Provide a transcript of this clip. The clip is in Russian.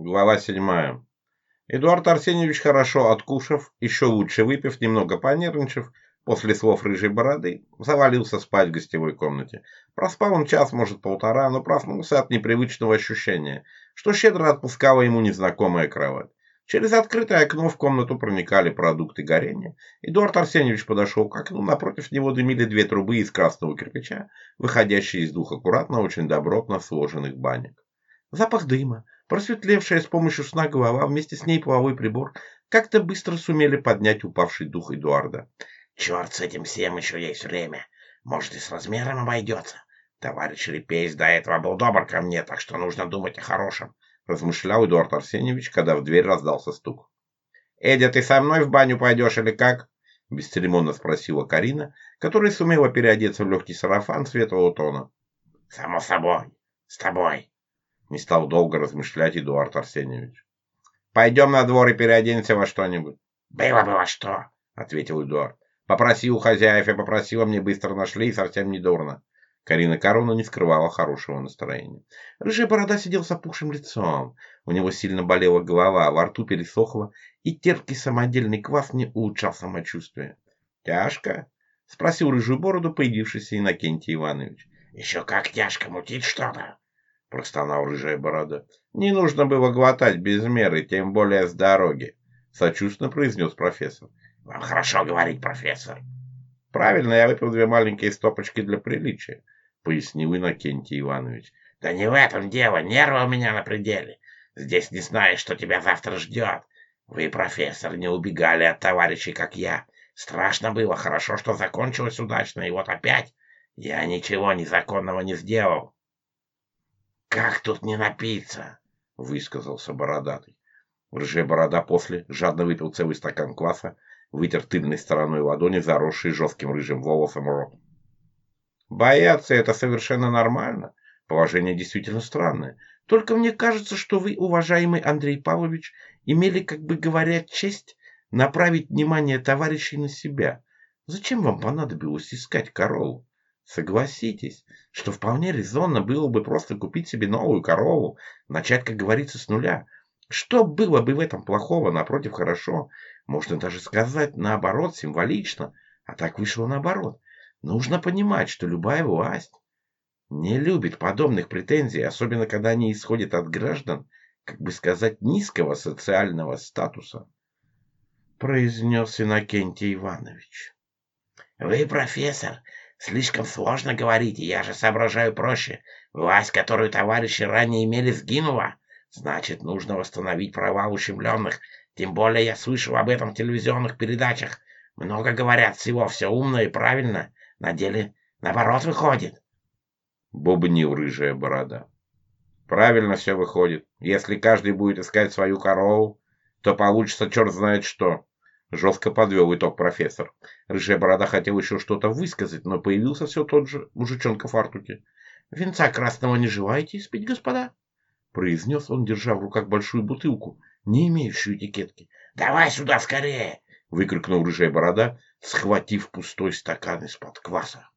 Глава 7. Эдуард Арсеньевич, хорошо откушав, еще лучше выпив, немного понервничав, после слов рыжей бороды, завалился спать в гостевой комнате. Проспал он час, может, полтора, но проснулся от непривычного ощущения, что щедро отпускала ему незнакомая кровать. Через открытое окно в комнату проникали продукты горения. Эдуард Арсеньевич подошел к окну, напротив него дымили две трубы из красного кирпича, выходящие из двух аккуратно, очень добротно сложенных банек. Запах дыма, Просветлевшая с помощью сна голова, вместе с ней половой прибор, как-то быстро сумели поднять упавший дух Эдуарда. «Черт с этим всем, еще есть время. Может, и с размером обойдется. Товарищ Репейс до этого был добр ко мне, так что нужно думать о хорошем», размышлял Эдуард Арсеньевич, когда в дверь раздался стук. «Эдя, ты со мной в баню пойдешь или как?» — бесцеремонно спросила Карина, которая сумела переодеться в легкий сарафан светлого тона. «Само собой, с тобой», не стал долго размышлять Эдуард Арсеньевич. «Пойдем на двор и переоденемся во что-нибудь». «Было бы во что», — ответил Эдуард. у хозяев и попросила, мне быстро нашли и совсем недурно». Карина Каровна не скрывала хорошего настроения. Рыжая борода сидел с опухшим лицом. У него сильно болела голова, во рту пересохло и терпкий самодельный квас не улучшал самочувствие. «Тяжко?» — спросил рыжую бороду появившийся Иннокентий Иванович. «Еще как тяжко мутить что-то!» — простонал рыжая борода. — Не нужно было глотать без меры, тем более с дороги, — сочувственно произнес профессор. — Вам хорошо говорить, профессор. — Правильно, я выпил две маленькие стопочки для приличия, — пояснил Иннокентий Иванович. — Да не в этом дело, нервы у меня на пределе. Здесь не знаешь, что тебя завтра ждет. Вы, профессор, не убегали от товарищей, как я. Страшно было, хорошо, что закончилось удачно, и вот опять я ничего незаконного не сделал. Как тут не напиться? Высказался бородатый. Рыжая борода после жадно выпил целый стакан кваса, вытер тыльной стороной ладони, заросший жестким рыжим волосом рот. Бояться это совершенно нормально. Положение действительно странное. Только мне кажется, что вы, уважаемый Андрей Павлович, имели, как бы говоря, честь направить внимание товарищей на себя. Зачем вам понадобилось искать корову? Согласитесь, что вполне резонно было бы просто купить себе новую корову, начать, как говорится, с нуля. Что было бы в этом плохого, напротив, хорошо? Можно даже сказать, наоборот, символично. А так вышло наоборот. Нужно понимать, что любая власть не любит подобных претензий, особенно когда они исходят от граждан, как бы сказать, низкого социального статуса, произнес Иннокентий Иванович. «Вы, профессор, Слишком сложно говорите, я же соображаю проще. Власть, которую товарищи ранее имели, сгинула. Значит, нужно восстановить права ущемленных. Тем более я слышал об этом в телевизионных передачах. Много говорят всего, все умно и правильно. На деле наоборот выходит. Бубнил рыжая борода. Правильно все выходит. Если каждый будет искать свою корову, то получится черт знает что. — жестко подвел итог профессор. Рыжая борода хотел еще что-то высказать, но появился все тот же мужичонка в фартуке. «Венца красного не желаете испить, господа?» — произнес он, держа в руках большую бутылку, не имеющую этикетки. «Давай сюда скорее!» — выкрикнул рыжая борода, схватив пустой стакан из-под кваса.